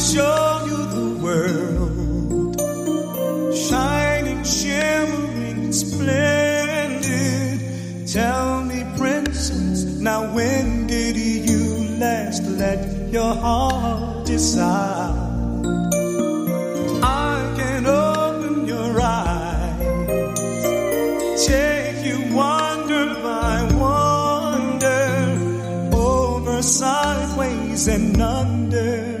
show you the world. Shining, shimmering, splendid. Tell me, princess, now when did you last let your heart decide? I can open your eyes. Take you wonder by wonder, over sideways and under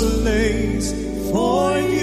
place for you.